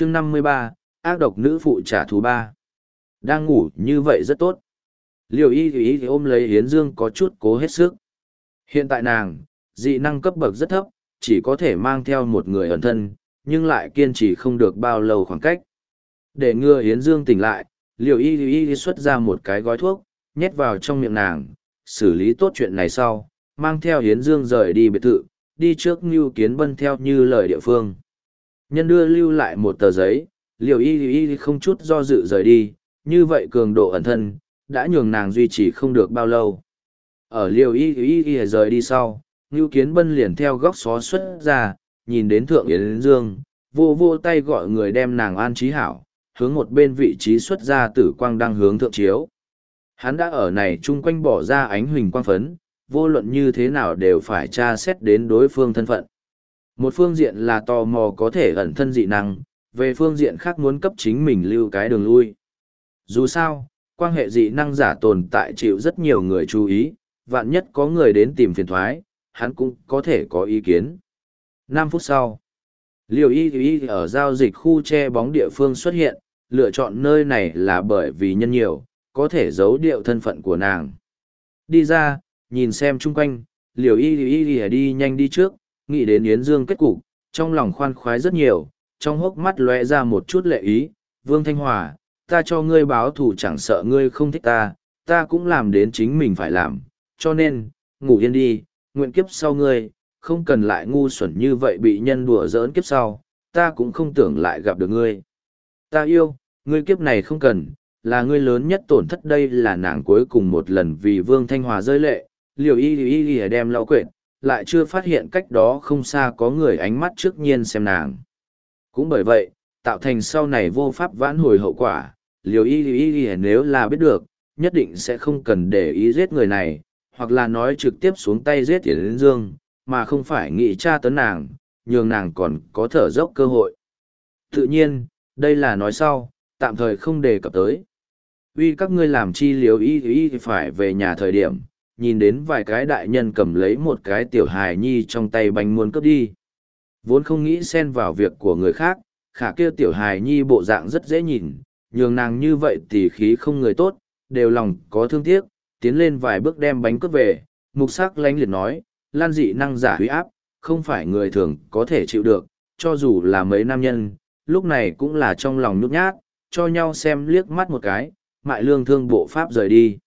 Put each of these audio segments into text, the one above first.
chương năm mươi ba, ác độc nữ phụ trả thù ba. Đang ngủ như vậy rất tốt. Liều y thì y ôm lấy yến dương có chút cố hết sức. Hiện tại nàng, dị năng cấp bậc rất thấp, chỉ có thể mang theo một người ẩn thân, nhưng lại kiên trì không được bao lâu khoảng cách. Để ngừa yến dương tỉnh lại liều y y y xuất ra một cái gói thuốc, nhét vào trong miệng nàng, xử lý tốt chuyện này sau, mang theo yến dương rời đi biệt thự, đi trước ngưu kiến bân theo như lời địa phương nhân đưa lưu lại một tờ giấy, liều y y không chút do dự rời đi, như vậy cường độ ẩn thân, đã nhường nàng duy trì không được bao lâu. Ở liều y y y rời đi sau, ngưu kiến bân liền theo góc xó xuất ra, nhìn đến thượng yến dương, vô vô tay gọi người đem nàng an trí hảo, hướng một bên vị trí xuất ra tử quang đang hướng thượng chiếu. Hắn đã ở này chung quanh bỏ ra ánh huỳnh quang phấn, vô luận như thế nào đều phải tra xét đến đối phương thân phận một phương diện là tò mò có thể ẩn thân dị năng, về phương diện khác muốn cấp chính mình lưu cái đường lui. Dù sao, quan hệ dị năng giả tồn tại chịu rất nhiều người chú ý, vạn nhất có người đến tìm phiền thoái, hắn cũng có thể có ý kiến. Năm phút sau liều y y ở giao dịch khu che bóng địa phương xuất hiện, lựa chọn nơi này là bởi vì nhân nhiều, có thể giấu điệu thân phận của nàng. Đi ra, nhìn xem chung quanh liều y y y đi nhanh đi trước nghĩ đến yến dương kết cục, trong lòng khoan khoái rất nhiều, trong hốc mắt lóe ra một chút lệ ý, vương thanh hòa, ta cho ngươi báo thù chẳng sợ ngươi không thích ta ta cũng làm đến chính mình phải làm, cho nên, ngủ yên đi, nguyện kiếp sau ngươi, không cần lại ngu xuẩn như vậy bị nhân đùa giỡn kiếp sau, ta cũng không tưởng lại gặp được ngươi. Ta yêu, ngươi kiếp này không cần, là ngươi lớn nhất tổn thất đây là nàng cuối cùng một lần vì vương thanh hòa rơi lệ, liều y y y đem lau quyển lại chưa phát hiện cách đó không xa có người ánh mắt trước nhiên xem nàng. Cũng bởi vậy, tạo thành sau này vô pháp vãn hồi hậu quả, liều y y y nếu là biết được, nhất định sẽ không cần để ý giết người này, hoặc là nói trực tiếp xuống tay giết tiền đến dương, mà không phải nghĩ tra tấn nàng, nhường nàng còn có thở dốc cơ hội. Tự nhiên, đây là nói sau, tạm thời không đề cập tới. Vì các ngươi làm chi liều y y phải về nhà thời điểm nhìn đến vài cái đại nhân cầm lấy một cái tiểu hài nhi trong tay bánh muốn cướp đi. Vốn không nghĩ xen vào việc của người khác, khả kia tiểu hài nhi bộ dạng rất dễ nhìn, nhường nàng như vậy thì khí không người tốt, đều lòng có thương tiếc, tiến lên vài bước đem bánh cướp về, mục sắc lánh liệt nói, lan dị năng giả huy áp, không phải người thường có thể chịu được, cho dù là mấy nam nhân, lúc này cũng là trong lòng nhút nhát, cho nhau xem liếc mắt một cái, mại lương thương bộ pháp rời đi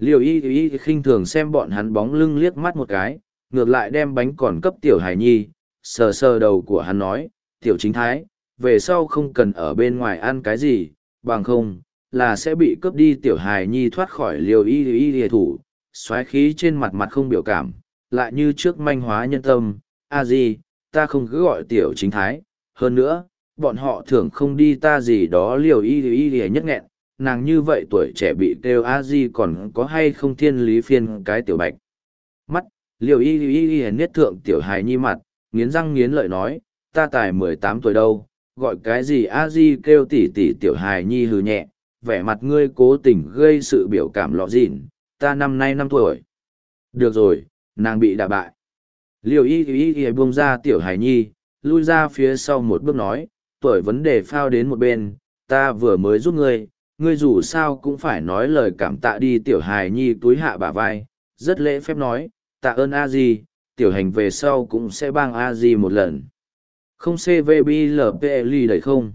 liều y y khinh thường xem bọn hắn bóng lưng liếc mắt một cái, ngược lại đem bánh còn cấp tiểu hải nhi, sờ sờ đầu của hắn nói, tiểu chính thái, về sau không cần ở bên ngoài ăn cái gì, bằng không là sẽ bị cướp đi tiểu hài nhi thoát khỏi liều y y y thủ. Xoáy khí trên mặt mặt không biểu cảm, lại như trước manh hóa nhân tâm, a di, ta không cứ gọi tiểu chính thái, hơn nữa, bọn họ thường không đi ta gì đó liều y y y nhất nghẹn nàng như vậy tuổi trẻ bị kêu a di còn có hay không thiên lý phiên cái tiểu bạch? Mắt, liều y y y niết thượng tiểu hài nhi mặt, nghiến răng nghiến lợi nói, ta tài mười tám tuổi đâu, gọi cái gì a di kêu tỉ tỉ tiểu hài nhi hừ nhẹ, vẻ mặt ngươi cố tình gây sự biểu cảm lọ dịn, ta năm nay năm tuổi. Được rồi, nàng bị đả bại. Liều y y y, buông ra tiểu hài nhi, lui ra phía sau một bước nói, tuổi vấn đề phao đến một bên, ta vừa mới giúp ngươi ngươi dù sao cũng phải nói lời cảm tạ đi tiểu hài nhi túi hạ bả vai, rất lễ phép nói, tạ ơn a di, tiểu hành về sau cũng sẽ bang a di một lần. Không cvblpli đầy không?